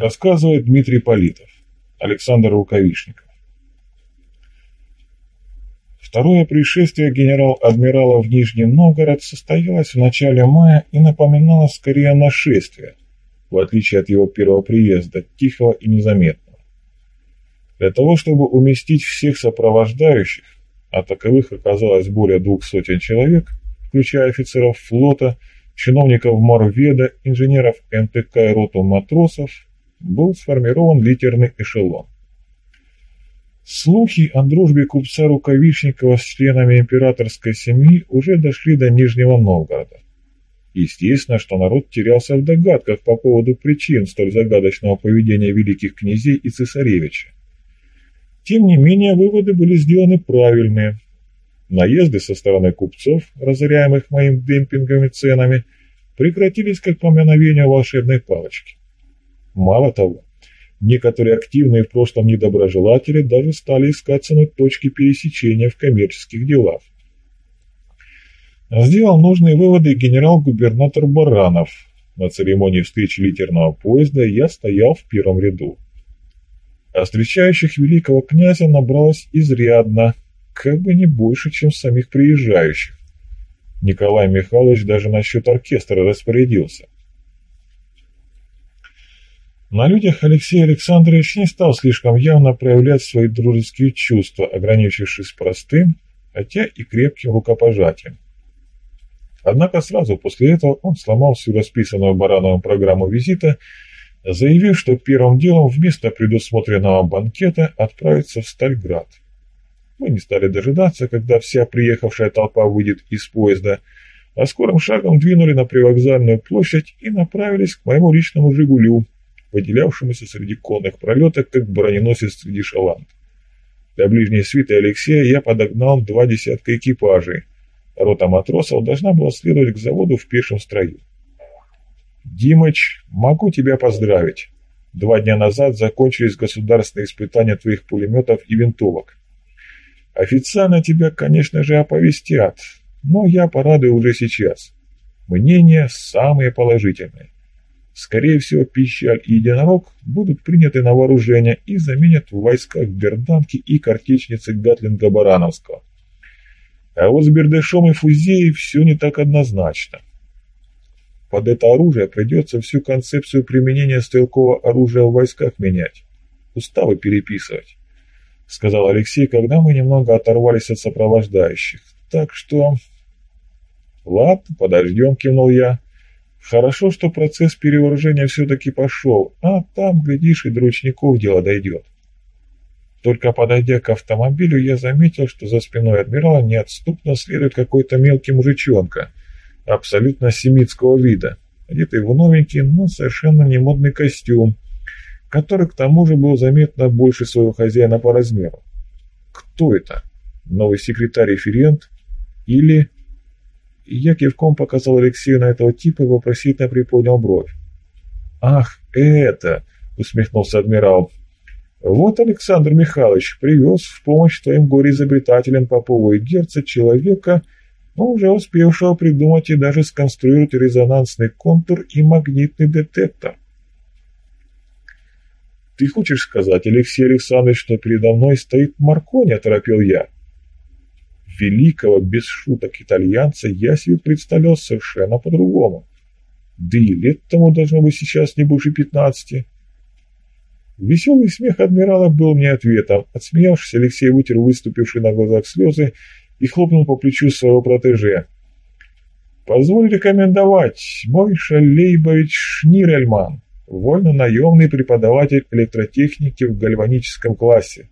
Рассказывает Дмитрий Политов, Александр Рукавишников. Второе пришествие генерал-адмирала в Нижний Новгород состоялось в начале мая и напоминало скорее нашествие, в отличие от его первого приезда, тихого и незаметного. Для того, чтобы уместить всех сопровождающих, а таковых оказалось более двух сотен человек, включая офицеров флота, чиновников Морведа, инженеров МТК и роту матросов, был сформирован литерный эшелон. Слухи о дружбе купца Рукавишникова с членами императорской семьи уже дошли до Нижнего Новгорода. Естественно, что народ терялся в догадках по поводу причин столь загадочного поведения великих князей и цесаревича. Тем не менее, выводы были сделаны правильные. Наезды со стороны купцов, разоряемых моим демпинговыми ценами, прекратились как по мгновению волшебной палочки. Мало того, некоторые активные в прошлом недоброжелатели даже стали искать со точки пересечения в коммерческих делах. Сделал нужные выводы генерал-губернатор Баранов. На церемонии встречи литерного поезда я стоял в первом ряду. А встречающих великого князя набралось изрядно, как бы не больше, чем самих приезжающих. Николай Михайлович даже насчет оркестра распорядился. На людях Алексей Александрович не стал слишком явно проявлять свои дружеские чувства, ограничившись простым, хотя и крепким рукопожатием. Однако сразу после этого он сломал всю расписанную Барановым программу визита, заявив, что первым делом вместо предусмотренного банкета отправится в Стальград. Мы не стали дожидаться, когда вся приехавшая толпа выйдет из поезда, а скорым шагом двинули на привокзальную площадь и направились к моему личному «Жигулю», выделявшемуся среди конных пролеток, как броненосец среди шаланд. Для ближней свиты Алексея я подогнал два десятка экипажей. Рота матросов должна была следовать к заводу в пешем строю. «Димыч, могу тебя поздравить. Два дня назад закончились государственные испытания твоих пулеметов и винтовок. Официально тебя, конечно же, оповестят, но я порадую уже сейчас. Мнения самые положительные. Скорее всего, Пищаль и Единорог будут приняты на вооружение и заменят в войсках Берданки и картечницы Гатлинга Барановского. А вот с Бердышом и Фузеей все не так однозначно. Под это оружие придется всю концепцию применения стрелкового оружия в войсках менять, уставы переписывать, сказал Алексей, когда мы немного оторвались от сопровождающих. Так что... Ладно, подождем, кивнул я. Хорошо, что процесс перевооружения все-таки пошел, а там, глядишь, и до ручников дело дойдет. Только подойдя к автомобилю, я заметил, что за спиной адмирала неотступно следует какой-то мелкий мужичонка, абсолютно семитского вида, одетый в новенький, но совершенно не модный костюм, который к тому же был заметно больше своего хозяина по размеру. Кто это? Новый секретарь-референт? Или я кивком показал Алексею на этого типа и вопросительно приподнял бровь. «Ах, это!» — усмехнулся адмирал. «Вот Александр Михайлович привез в помощь твоим горе-изобретателям Попову и Герца человека, но уже успевшего придумать и даже сконструировать резонансный контур и магнитный детектор». «Ты хочешь сказать, Алексей Александрович, что передо мной стоит Маркони?» – оторопил я великого, без шуток, итальянца я себе представлял совершенно по-другому. Да и лет тому должно быть сейчас не больше пятнадцати. Веселый смех адмирала был мне ответом. Отсмеявшись, Алексей вытер выступившие на глазах слезы и хлопнул по плечу своего протеже. «Позволь рекомендовать, мой Шалейбович Шнирельман, вольно-наемный преподаватель электротехники в гальваническом классе.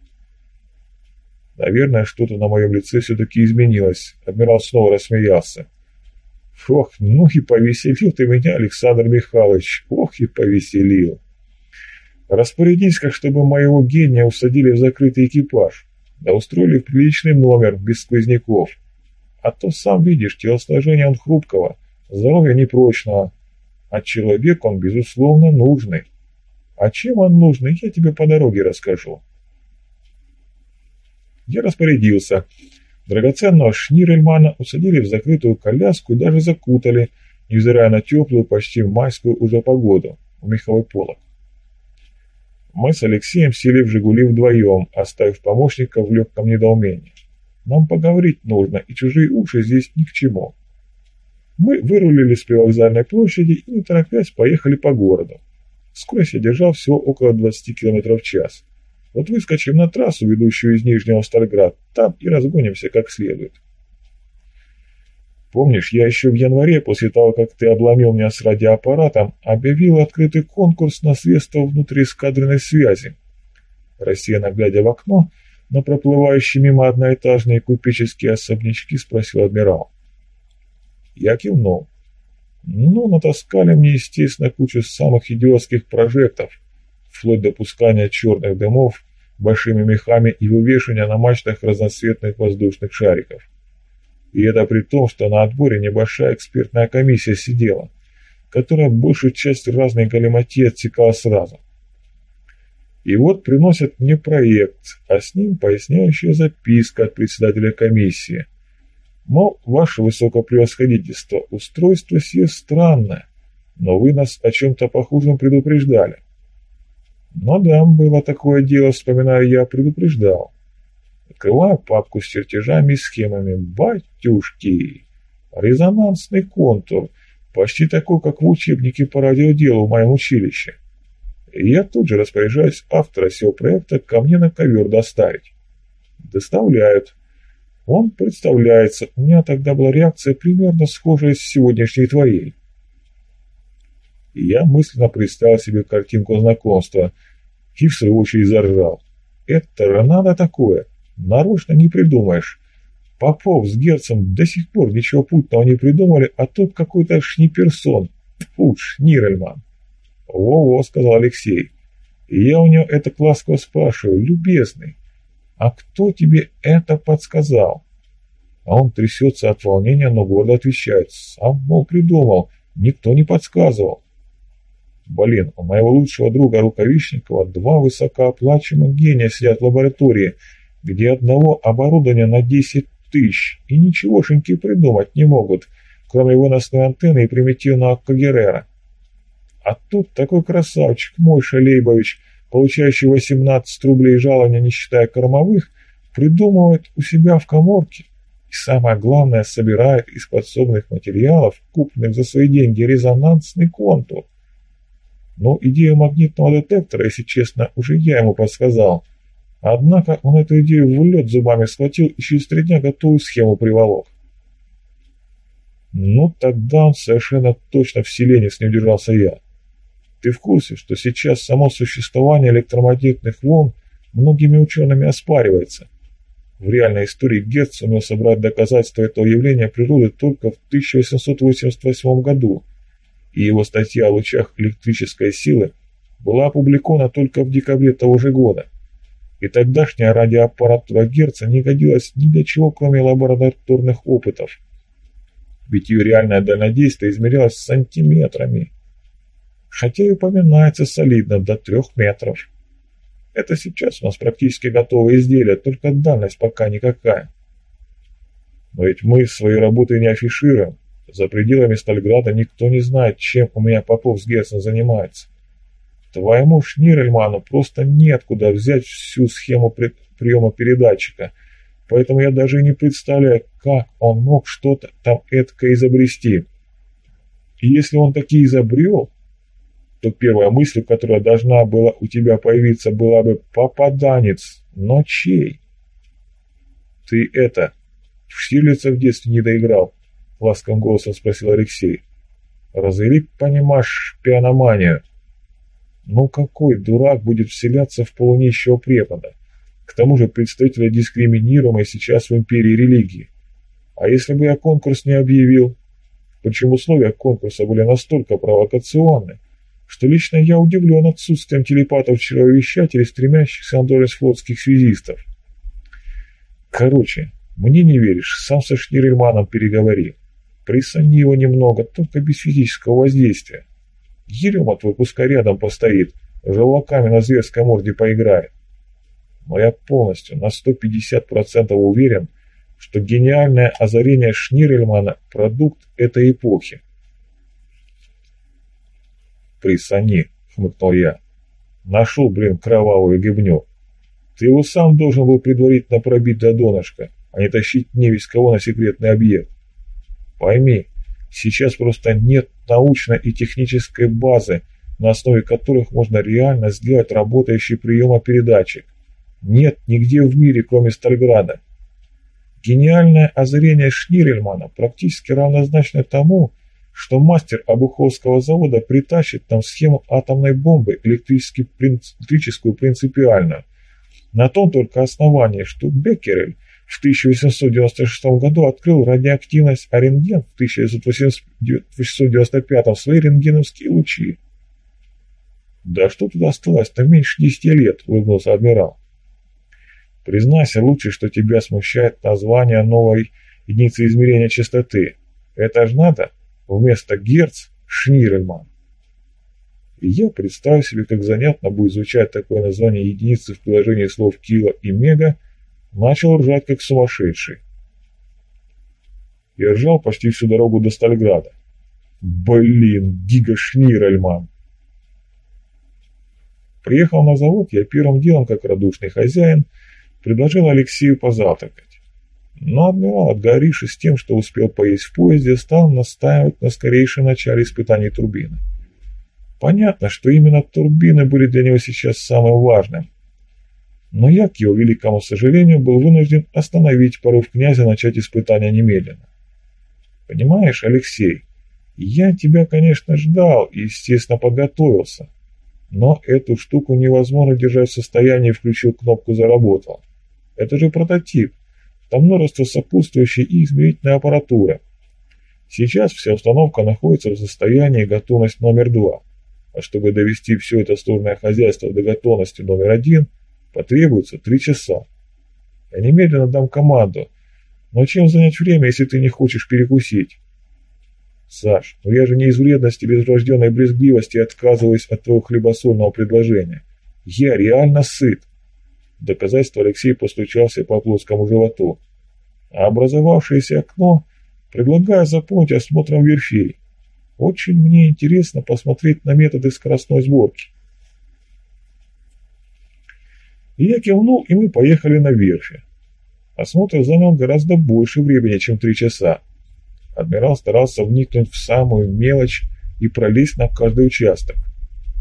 Наверное, что-то на моем лице все-таки изменилось. Адмирал снова рассмеялся. Ох, ну и повеселил ты меня, Александр Михайлович. Ох и повеселил. Распорядись, как чтобы моего гения усадили в закрытый экипаж. Да устроили в приличный номер, без сквозняков. А то, сам видишь, телосложение он хрупкого, здоровье непрочного. А человек он, безусловно, нужный. А чем он нужный, я тебе по дороге расскажу. Я распорядился. Драгоценного Шнирельмана усадили в закрытую коляску и даже закутали, невзирая на теплую, почти майскую уже погоду, в меховой полок. Мы с Алексеем сели в «Жигули» вдвоем, оставив помощника в легком недоумении. Нам поговорить нужно, и чужие уши здесь ни к чему. Мы вырулили с привокзальной площади и, не торопясь, поехали по городу. Скорость я держал всего около 20 км в час. Вот выскочим на трассу, ведущую из Нижнего Стальград, там и разгонимся как следует. Помнишь, я еще в январе, после того, как ты обломил меня с радиоаппаратом, объявил открытый конкурс на средства внутриэскадренной связи. Рассеянно глядя в окно, на проплывающие мимо одноэтажные купеческие особнячки, спросил адмирал. Я кивнул. Ну, натаскали мне, естественно, кучу самых идиотских прожектов, вплоть до пускания черных дымов большими мехами и вывешивания на мачтах разноцветных воздушных шариков. И это при том, что на отборе небольшая экспертная комиссия сидела, которая большую часть разной галиматии отсекала сразу. И вот приносят мне проект, а с ним поясняющая записка от председателя комиссии – Мол, ваше высокопревосходительство, устройство сие странное, но вы нас о чем-то похожем предупреждали. Да, было такое дело, вспоминаю я, предупреждал. Открываю папку с чертежами и схемами. Батюшки! Резонансный контур, почти такой, как в учебнике по радиоделу в моем училище. И я тут же распоряжаюсь автора всего проекта ко мне на ковер доставить. Доставляют. Он представляется. У меня тогда была реакция примерно схожая с сегодняшней твоей. Я мысленно представил себе картинку знакомства и в свою очередь заржал. Это надо такое. Нарочно не придумаешь. Попов с Герцем до сих пор ничего путного не придумали, а тут какой-то шниперсон. Фу, Шнирельман. «Во-во», — сказал Алексей. Я у него это ласково спрашиваю, любезный, «А кто тебе это подсказал?» А он трясется от волнения, но гордо отвечает. «Сам, мол, придумал, никто не подсказывал». Блин, у моего лучшего друга Рукавишникова два высокооплачиваемых гения сидят в лаборатории, где одного оборудования на 10 тысяч, и ничегошеньки придумать не могут, кроме выносной антенны и примитивного Кагерера. А тут такой красавчик, мой Шалейбович, получающий 18 рублей жалования, не считая кормовых, придумывает у себя в коморке и самое главное, собирает из подсобных материалов, купленных за свои деньги, резонансный контур. Но идею магнитного детектора, если честно, уже я ему подсказал. Однако он эту идею в лед зубами схватил и через три дня готовую схему приволок. Ну, тогда он совершенно точно в селенец не удержался я. Ты в курсе, что сейчас само существование электромагнитных волн многими учеными оспаривается? В реальной истории Герц сумел собрать доказательства этого явления природы только в 1888 году, и его статья о лучах электрической силы была опубликована только в декабре того же года. И тогдашняя радиоаппаратура Герца не годилась ни для чего, кроме лабораторных опытов. Ведь ее реальное дальнодействие измерялось сантиметрами хотя и упоминается солидно до трех метров. Это сейчас у нас практически готовые изделия, только дальность пока никакая. Но ведь мы свои работы не афишируем. За пределами Стальграда никто не знает, чем у меня Попов с Герцен занимается. Твоему Шнирельману просто неоткуда взять всю схему приема передатчика, поэтому я даже не представляю, как он мог что-то там эткое изобрести. И если он таки изобрел, то первая мысль, которая должна была у тебя появиться, была бы «попаданец», но чей? «Ты это, в Штирлица в детстве не доиграл?» — ласковым голосом спросил Алексей. «Развели, понимаешь, пианоманию?» «Ну какой дурак будет вселяться в полунищего препода? К тому же представителя дискриминируемой сейчас в империи религии. А если бы я конкурс не объявил? Причем условия конкурса были настолько провокационны, что лично я удивлен отсутствием телепатов-чаровещателей, стремящихся на должность флотских связистов. Короче, мне не веришь, сам со Шнирельманом переговори. Присони его немного, только без физического воздействия. Ерема твой пускай рядом постоит, желваками на зверской морде поиграет. Но я полностью на 150% уверен, что гениальное озарение Шнирельмана – продукт этой эпохи. «Присани», — хмыкнул я. Нашел, блин, кровавую гибню. Ты его сам должен был предварительно пробить до донышка, а не тащить не весь кого на секретный объект. Пойми, сейчас просто нет научной и технической базы, на основе которых можно реально сделать работающий приемопередатчик. Нет нигде в мире, кроме Стальграда. Гениальное озарение Шнирельмана практически равнозначно тому, что мастер Обуховского завода притащит нам схему атомной бомбы электрическую принципиально, на том только основании, что Беккерель в 1896 году открыл радиоактивность, а рентген в 1895 в свои рентгеновские лучи. «Да что тут осталось-то меньше десяти лет», — улыбнулся адмирал. «Признайся лучше, что тебя смущает название новой единицы измерения частоты. Это ж надо вместо Герц — Шнирельман». Я представил себе, как занятно будет звучать такое название единицы в приложении слов «кило» и «мега», начал ржать как сумасшедший. Я ржал почти всю дорогу до Стальграда. Блин, Гига Шнирельман! Приехал на завод, я первым делом, как радушный хозяин, предложил Алексею позавтракать. Но адмирал, отгорившись тем, что успел поесть в поезде, стал настаивать на скорейшем начале испытаний турбины. Понятно, что именно турбины были для него сейчас самым важным. Но я, к его великому сожалению, был вынужден остановить порыв князя начать испытания немедленно. Понимаешь, Алексей, я тебя, конечно, ждал и, естественно, подготовился. Но эту штуку невозможно держать в состоянии, включил кнопку «Заработал». Это же прототип. Там множество сопутствующей и измерительной аппаратуры. Сейчас вся установка находится в состоянии готовность номер два. А чтобы довести все это сложное хозяйство до готовности номер один, потребуется три часа. Я немедленно дам команду. Но чем занять время, если ты не хочешь перекусить? Саш, ну я же не из вредности или врожденной брезгливости отказываюсь от твоего хлебосольного предложения. Я реально сыт. Доказательство Алексей постучался по плоскому животу. А образовавшееся окно предлагаю заполнить осмотром верфей. Очень мне интересно посмотреть на методы скоростной сборки. И я кивнул, и мы поехали на верфи. Осмотр занял гораздо больше времени, чем три часа. Адмирал старался вникнуть в самую мелочь и пролезть на каждый участок.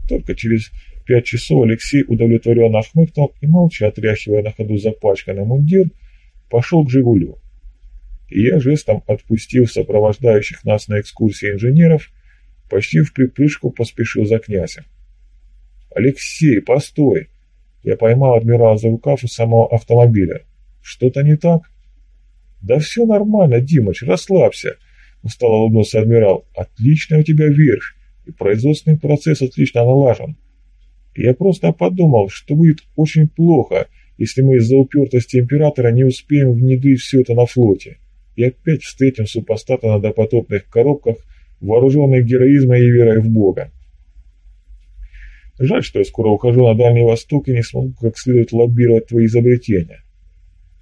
Только через пять часов Алексей удовлетворенно хмыкнул и, молча отряхивая на ходу запачканный мундир, пошел к «Жигулю». И я жестом отпустив сопровождающих нас на экскурсии инженеров, почти в припрыжку поспешил за князем. «Алексей, постой!» Я поймал адмирала за рукав у самого автомобиля. «Что-то не так?» «Да все нормально, Димыч, расслабься!» Устало улыбнулся адмирал. «Отличная у тебя верфь, и производственный процесс отлично налажен. Я просто подумал, что будет очень плохо, если мы из-за упертости императора не успеем внедрить все это на флоте, и опять встретим супостата на допотопных коробках, вооруженных героизмом и верой в Бога. Жаль, что я скоро ухожу на Дальний Восток и не смогу как следует лоббировать твои изобретения.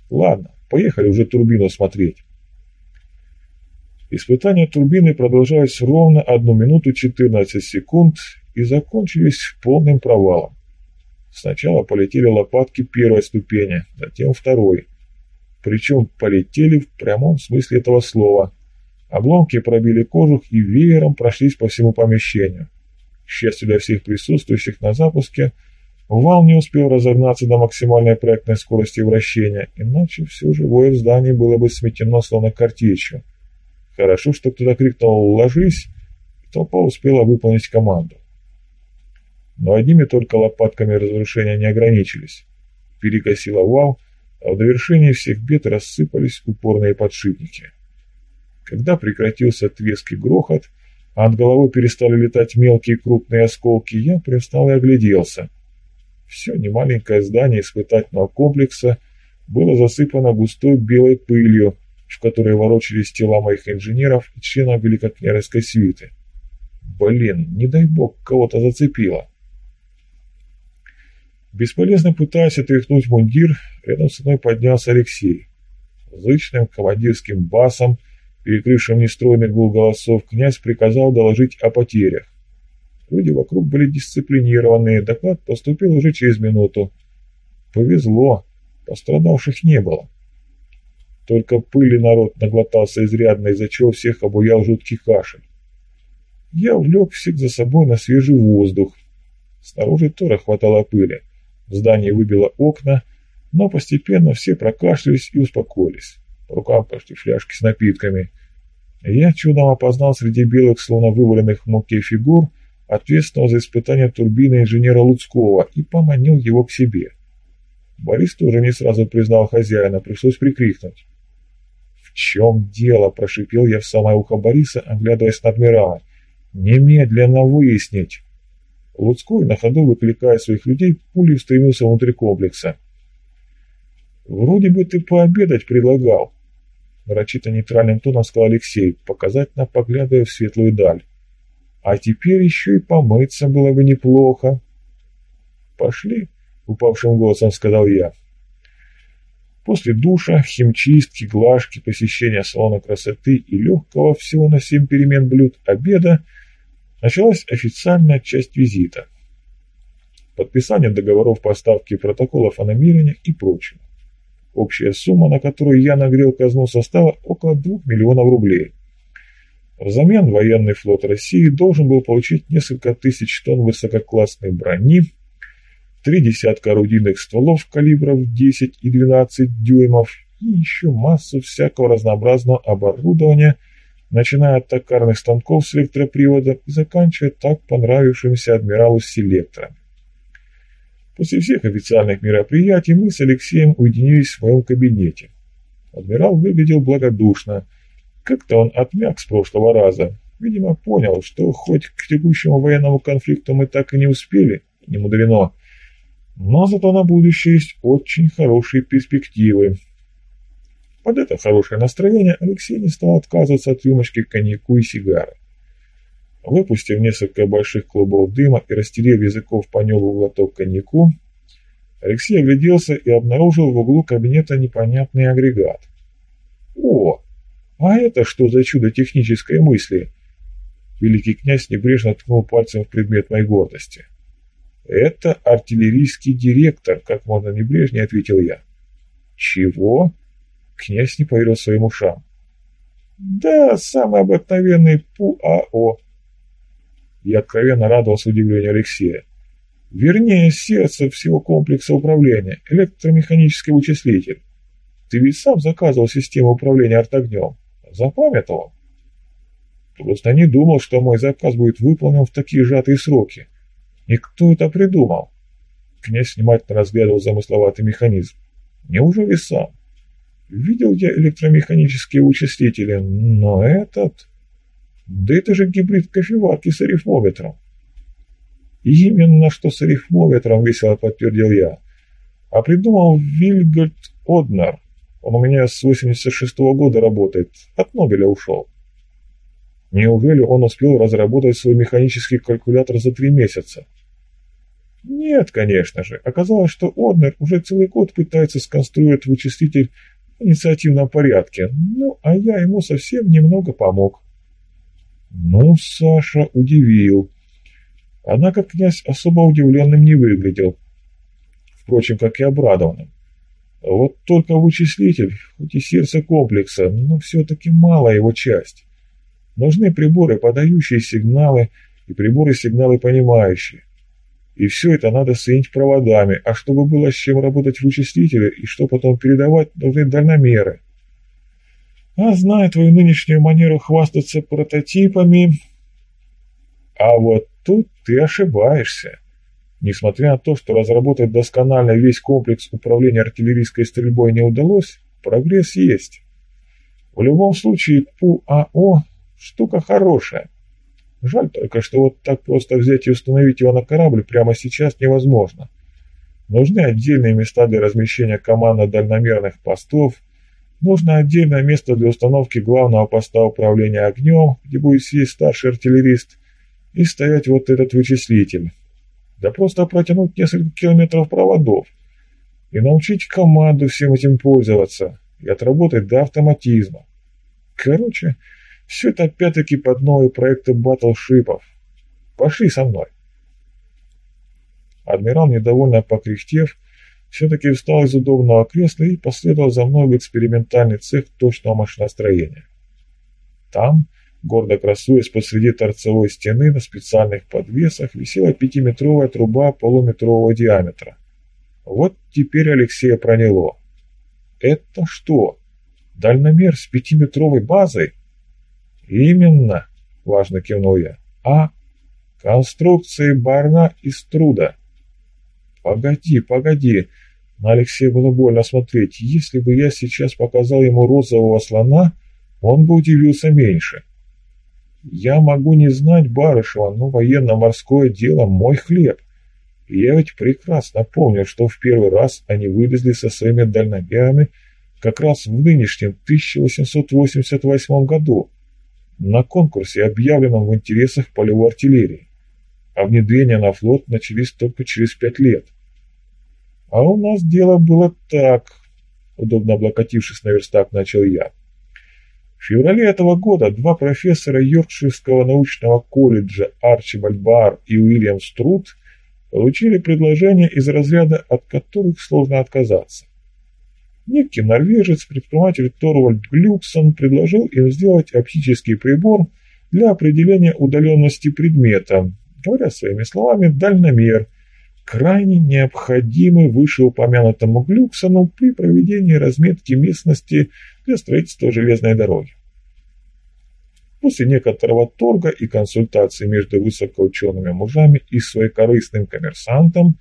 Ладно, поехали уже турбину смотреть. Испытания турбины продолжались ровно 1 минуту 14 секунд и закончились полным провалом. Сначала полетели лопатки первой ступени, затем второй. Причем полетели в прямом смысле этого слова. Обломки пробили кожух и веером прошлись по всему помещению. К счастью для всех присутствующих на запуске, вал не успел разогнаться до максимальной проектной скорости вращения, иначе все живое в здании было бы сметено словно картечью. Хорошо, что кто-то крикнул «Ложись!» и толпа успела выполнить команду. Но одними только лопатками разрушения не ограничились. Перекосило вал, а в довершении всех бед рассыпались упорные подшипники. Когда прекратился треск грохот, от головы перестали летать мелкие крупные осколки, я привстал и огляделся. Все немаленькое здание испытательного комплекса было засыпано густой белой пылью, в которой ворочались тела моих инженеров и членов великокняжеской свиты. Блин, не дай бог, кого-то зацепило. Бесполезно пытаясь отряхнуть мундир, рядом со мной поднялся Алексей. Зычным командирским басом, перекрывшим нестройный гул голосов, князь приказал доложить о потерях. Люди вокруг были дисциплинированные, доклад поступил уже через минуту. Повезло, пострадавших не было. Только пыли народ наглотался изрядно, из-за чего всех обуял жуткий кашель. Я увлек всех за собой на свежий воздух. Снаружи тоже хватало пыли. В здании выбило окна, но постепенно все прокашлялись и успокоились. Рукам пошли фляжки с напитками. Я чудом опознал среди белых, словно вываленных в муке фигур, ответственного за испытание турбины инженера Луцкого и поманил его к себе. Борис тоже не сразу признал хозяина, пришлось прикрикнуть. «В чем дело?» – прошипел я в самое ухо Бориса, оглядываясь на адмирала. «Немедленно выяснить!» Луцкой, на ходу выкликая своих людей, пулей устремился внутрь комплекса. «Вроде бы ты пообедать предлагал», – нарочито нейтральным тоном сказал Алексей, показательно поглядывая в светлую даль. «А теперь еще и помыться было бы неплохо». «Пошли», – упавшим голосом сказал я. После душа, химчистки, глажки, посещения салона красоты и легкого всего на семь перемен блюд обеда началась официальная часть визита. Подписание договоров поставки протоколов о намерениях и прочего. Общая сумма, на которую я нагрел казну, составила около 2 миллионов рублей. Взамен военный флот России должен был получить несколько тысяч тонн высококлассной брони, три десятка орудийных стволов калибров 10 и 12 дюймов и еще массу всякого разнообразного оборудования, начиная от токарных станков с электроприводом и заканчивая так понравившимся адмиралу селекторами. После всех официальных мероприятий мы с Алексеем уединились в моем кабинете. Адмирал выглядел благодушно. Как-то он отмяк с прошлого раза. Видимо, понял, что хоть к текущему военному конфликту мы так и не успели, не мудрено, но зато на будущее есть очень хорошие перспективы. Под это хорошее настроение Алексей не стал отказываться от рюмочки коньяку и сигары. Выпустив несколько больших клубов дыма и растерев языков по небу глоток коньяку, Алексей огляделся и обнаружил в углу кабинета непонятный агрегат. «О, а это что за чудо технической мысли?» Великий князь небрежно ткнул пальцем в предмет моей гордости. «Это артиллерийский директор», — как можно небрежнее ответил я. «Чего?» — князь не поверил своим ушам. «Да, самый обыкновенный ПУАО», я откровенно радовался удивлению Алексея. Вернее, сердце всего комплекса управления, электромеханический вычислитель. Ты ведь сам заказывал систему управления артогнем. Запамятовал? Просто не думал, что мой заказ будет выполнен в такие сжатые сроки. И кто это придумал? Князь внимательно разглядывал замысловатый механизм. Неужели сам? Видел я электромеханические вычислители, но этот... Да это же гибрид кофеварки с арифмометром. Именно что с арифмометром, весело подтвердил я. А придумал Вильгельд Однар. Он у меня с 86 -го года работает. От Нобеля ушел. Неужели он успел разработать свой механический калькулятор за три месяца? Нет, конечно же. Оказалось, что Однер уже целый год пытается сконструировать вычислитель в инициативном порядке. Ну, а я ему совсем немного помог. Ну, Саша удивил. Однако князь особо удивленным не выглядел. Впрочем, как и обрадованным. Вот только вычислитель, хоть и сердце комплекса, но все-таки мало его часть. Нужны приборы, подающие сигналы, и приборы сигналы понимающие. И все это надо соединить проводами, а чтобы было с чем работать вычислителю и что потом передавать, нужны дальномеры. А зная твою нынешнюю манеру хвастаться прототипами... А вот тут ты ошибаешься. Несмотря на то, что разработать досконально весь комплекс управления артиллерийской стрельбой не удалось, прогресс есть. В любом случае, ПУАО – штука хорошая. Жаль только, что вот так просто взять и установить его на корабль прямо сейчас невозможно. Нужны отдельные места для размещения командно-дальномерных постов – Нужно отдельное место для установки главного поста управления огнем, где будет сидеть старший артиллерист, и стоять вот этот вычислитель. Да просто протянуть несколько километров проводов и научить команду всем этим пользоваться и отработать до автоматизма. Короче, все это опять-таки под новые проекты батлшипов. Пошли со мной. Адмирал, недовольно покряхтев, все-таки встал из удобного кресла и последовал за мной в экспериментальный цех точного машиностроения. Там, гордо красуясь посреди торцевой стены на специальных подвесах, висела пятиметровая труба полуметрового диаметра. Вот теперь Алексея проняло. «Это что? Дальномер с пятиметровой базой?» «Именно», — важно кивнул я. «А конструкции барна из труда». «Погоди, погоди!» На Алексея было больно смотреть. Если бы я сейчас показал ему розового слона, он бы удивился меньше. Я могу не знать Барышева, но военно-морское дело – мой хлеб. И я ведь прекрасно помню, что в первый раз они вылезли со своими дальномерами как раз в нынешнем 1888 году на конкурсе, объявленном в интересах полевой артиллерии. А внедрение на флот начались только через пять лет. А у нас дело было так, удобно облокотившись на верстак, начал я. В феврале этого года два профессора Йоркширского научного колледжа Арчибальд Бар и Уильям Струт получили предложения из разряда, от которых сложно отказаться. Некий норвежец, предприниматель Торвальд Глюксон, предложил им сделать оптический прибор для определения удаленности предмета, говоря своими словами, дальномер, крайне необходимый вышеупомянутому Глюксону при проведении разметки местности для строительства железной дороги. После некоторого торга и консультаций между высокоучеными мужами и своекорыстным коммерсантом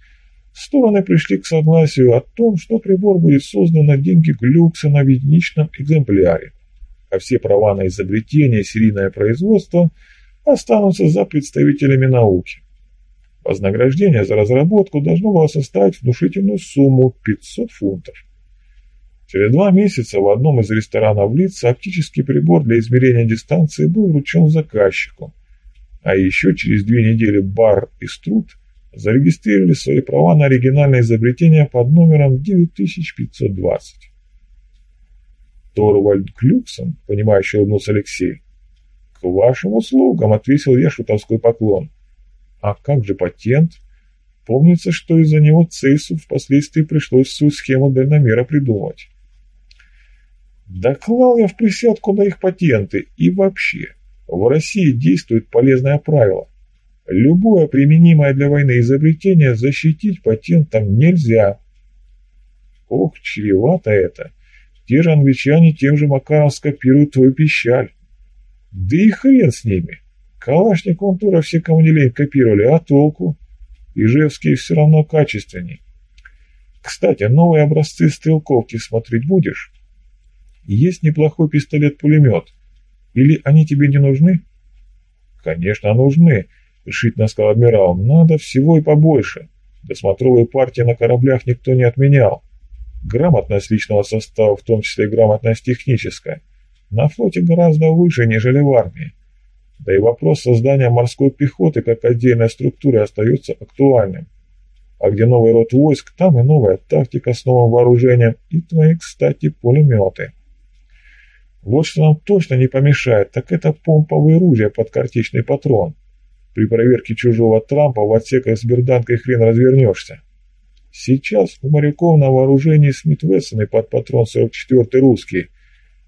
стороны пришли к согласию о том, что прибор будет создан на деньги Глюксона в единичном экземпляре, а все права на изобретение и серийное производство останутся за представителями науки. Вознаграждение за разработку должно было составить внушительную сумму 500 фунтов. Через два месяца в одном из ресторанов Лица оптический прибор для измерения дистанции был вручен заказчику, а еще через две недели Бар и Струт зарегистрировали свои права на оригинальное изобретение под номером 9520. Торвальд Клюксон, понимающе улыбнулся Алексей. «К вашим услугам», — ответил я шутовской поклон. А как же патент? Помнится, что из-за него Цейсу впоследствии пришлось свою схему дальномера придумать. Доклал я в присядку на их патенты и вообще. В России действует полезное правило. Любое применимое для войны изобретение защитить патентом нельзя. Ох, чревато это. Те же англичане тем же макаром скопируют твою пищаль. Да и хрен с ними. Калашников тура все, лень, копировали, а толку? Ижевские все равно качественней. Кстати, новые образцы стрелковки смотреть будешь? Есть неплохой пистолет-пулемет. Или они тебе не нужны? Конечно, нужны, решительно сказал адмирал. Надо всего и побольше. Досмотровые партии на кораблях никто не отменял. Грамотность личного состава, в том числе грамотность техническая, на флоте гораздо выше, нежели в армии. Да и вопрос создания морской пехоты как отдельной структуры остается актуальным. А где новый род войск, там и новая тактика с новым вооружением, и твои, кстати, пулеметы. Вот что нам точно не помешает, так это помповые ружья под картечный патрон. При проверке чужого трампа в отсеках с берданкой хрен развернешься. Сейчас у моряков на вооружении Смит Вессоны под патрон 44-й русский,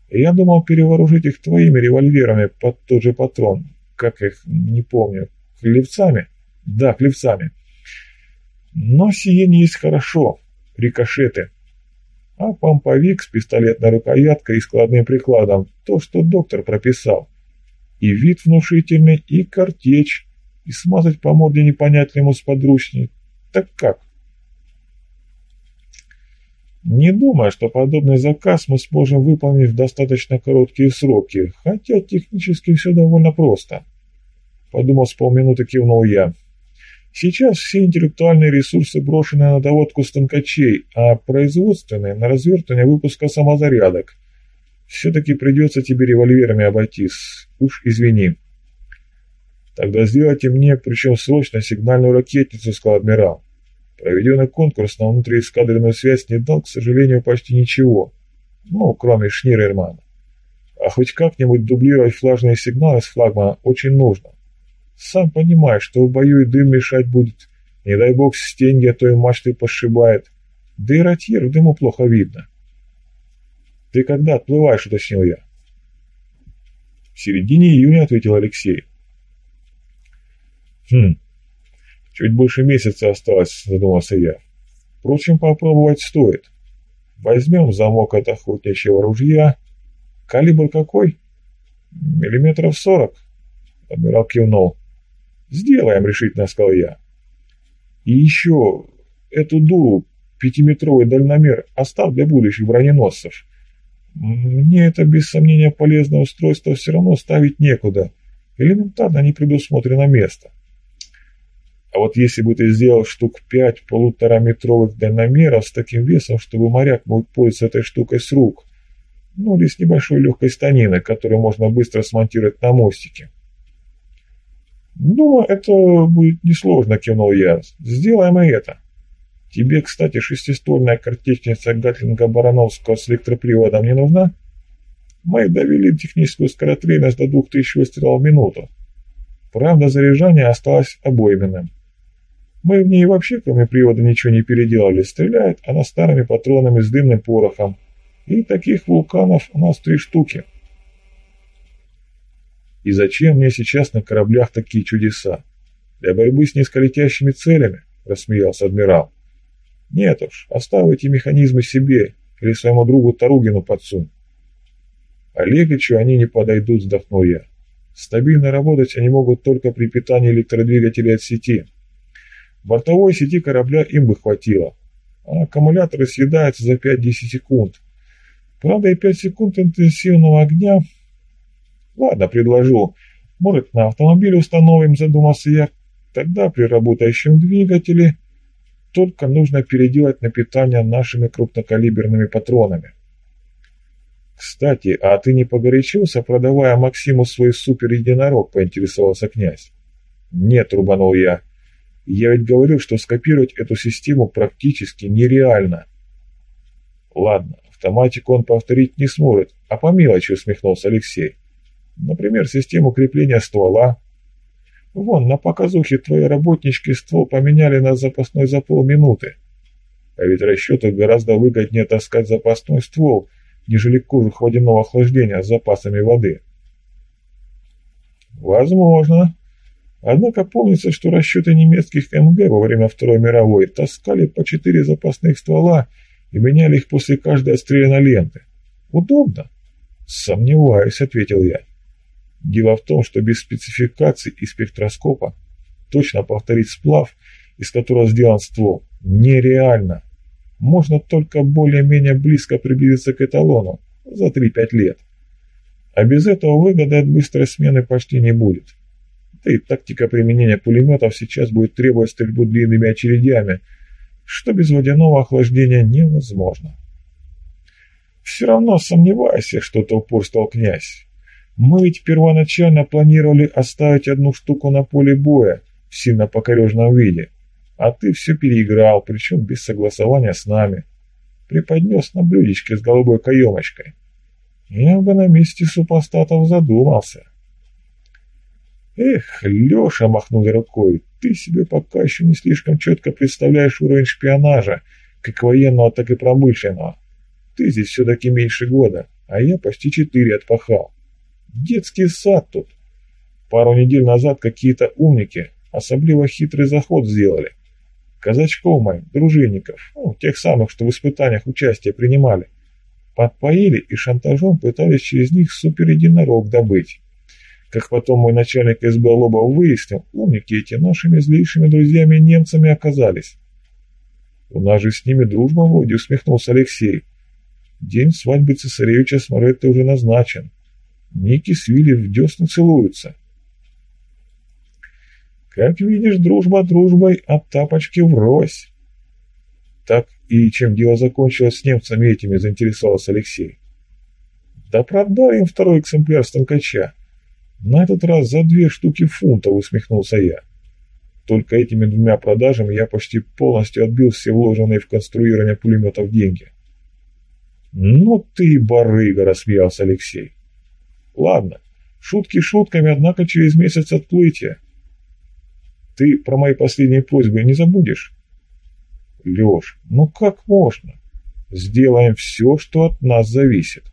я думал перевооружить их твоими револьверами под тот же патрон. Как их, не помню. Клевцами? Да, клевцами. Но сие не есть хорошо. Рикошеты. А помповик с пистолетной рукояткой и складным прикладом. То, что доктор прописал. И вид внушительный, и картечь. И смазать по морде непонятному сподручней. Так как? Не думаю, что подобный заказ мы сможем выполнить в достаточно короткие сроки, хотя технически все довольно просто. Подумав с полминуты, кивнул я. Сейчас все интеллектуальные ресурсы брошены на доводку станкачей, а производственные – на развертывание выпуска самозарядок. Все-таки придется тебе револьверами обойтись. Уж извини. Тогда сделайте мне, причем срочно, сигнальную ракетницу, сказал адмирал. Проведенный конкурс на внутриэскадренную связь не дал, к сожалению, почти ничего. Ну, кроме Шнирермана. А хоть как-нибудь дублировать флажные сигналы с флагмана очень нужно. Сам понимаешь, что в бою и дым мешать будет. Не дай бог стенги, а то и мачты пошибает. Да и ротьер в дыму плохо видно. Ты когда отплываешь, уточнил я. В середине июня, ответил Алексей. Хм, чуть больше месяца осталось, задумался я. Впрочем, попробовать стоит. Возьмем замок от охотничьего ружья. Калибр какой? Миллиметров сорок. Адмирал кивнул. «Сделаем», — решительно сказал я. «И еще эту дуру, пятиметровый дальномер, оставь для будущих броненосцев. Мне это, без сомнения, полезное устройство все равно ставить некуда. Элементарно не предусмотрено место. А вот если бы ты сделал штук пять полутораметровых дальномеров с таким весом, чтобы моряк мог пользоваться этой штукой с рук, ну или с небольшой легкой станиной, которую можно быстро смонтировать на мостике, «Думаю, это будет несложно», — кивнул я. «Сделаем и это». «Тебе, кстати, шестиствольная картечница Гатлинга Барановского с электроприводом не нужна?» «Мы довели техническую скорострельность до 2000 выстрелов в минуту. Правда, заряжание осталось обойменным. Мы в ней вообще, кроме привода, ничего не переделали. Стреляет она старыми патронами с дымным порохом. И таких вулканов у нас три штуки». И зачем мне сейчас на кораблях такие чудеса? Для борьбы с низколетящими целями, рассмеялся адмирал. Нет уж, оставь эти механизмы себе или своему другу Таругину подсунь. Олегичу они не подойдут, вздохнул я. Стабильно работать они могут только при питании электродвигателей от сети. Бортовой сети корабля им бы хватило, а аккумуляторы съедаются за 5-10 секунд. Правда, и 5 секунд интенсивного огня Ладно, предложу. Может, на автомобиле установим, задумался я. Тогда при работающем двигателе только нужно переделать на питание нашими крупнокалиберными патронами. «Кстати, а ты не погорячился, продавая Максиму свой супер-единорог?» – поинтересовался князь. «Нет», – рубанул я. «Я ведь говорил, что скопировать эту систему практически нереально». «Ладно, автоматику он повторить не сможет, а по мелочи», – усмехнулся Алексей. Например, систему крепления ствола. Вон, на показухе твои работнички ствол поменяли на запасной за полминуты. А ведь расчеты гораздо выгоднее таскать запасной ствол, нежели кожух водяного охлаждения с запасами воды. Возможно. Однако помнится, что расчеты немецких МГ во время Второй мировой таскали по четыре запасных ствола и меняли их после каждой отстрелянной ленты. Удобно? Сомневаюсь, ответил я. Дело в том, что без спецификаций и спектроскопа точно повторить сплав, из которого сделан ствол, нереально. Можно только более-менее близко приблизиться к эталону за 3-5 лет. А без этого выгоды от быстрой смены почти не будет. Да и тактика применения пулеметов сейчас будет требовать стрельбу длинными очередями, что без водяного охлаждения невозможно. Все равно сомневайся, что-то упорствовал князь. Мы ведь первоначально планировали оставить одну штуку на поле боя в сильно покорежном виде, а ты все переиграл, причем без согласования с нами. Преподнес на блюдечке с голубой каемочкой. Я бы на месте супостатов задумался. Эх, Леша, махнул рукой, ты себе пока еще не слишком четко представляешь уровень шпионажа, как военного, так и промышленного. Ты здесь все-таки меньше года, а я почти четыре отпахал. Детский сад тут. Пару недель назад какие-то умники особливо хитрый заход сделали. Казачков моих, дружинников, ну, тех самых, что в испытаниях участие принимали, подпоили и шантажом пытались через них суперединорог добыть. Как потом мой начальник СБ Лобов выяснил, умники эти нашими злейшими друзьями-немцами оказались. «У нас же с ними дружба вроде», — усмехнулся Алексей. «День свадьбы цесаревича с Мореттой уже назначен. Ники с Вилли в десны целуются. Как видишь, дружба дружбой, а тапочки врозь. Так и чем дело закончилось с немцами этими, заинтересовался Алексей. Да продали им второй экземпляр станкача. На этот раз за две штуки фунтов, усмехнулся я. Только этими двумя продажами я почти полностью отбил все вложенные в конструирование пулеметов деньги. «Ну ты барыга!» – рассмеялся Алексей. Ладно, шутки шутками, однако через месяц отплытия. ты про мои последние просьбы не забудешь? Леш, ну как можно? Сделаем все, что от нас зависит.